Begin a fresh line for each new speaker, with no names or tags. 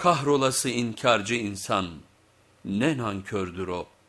Kahrolası inkarcı insan, ne nankördür o.''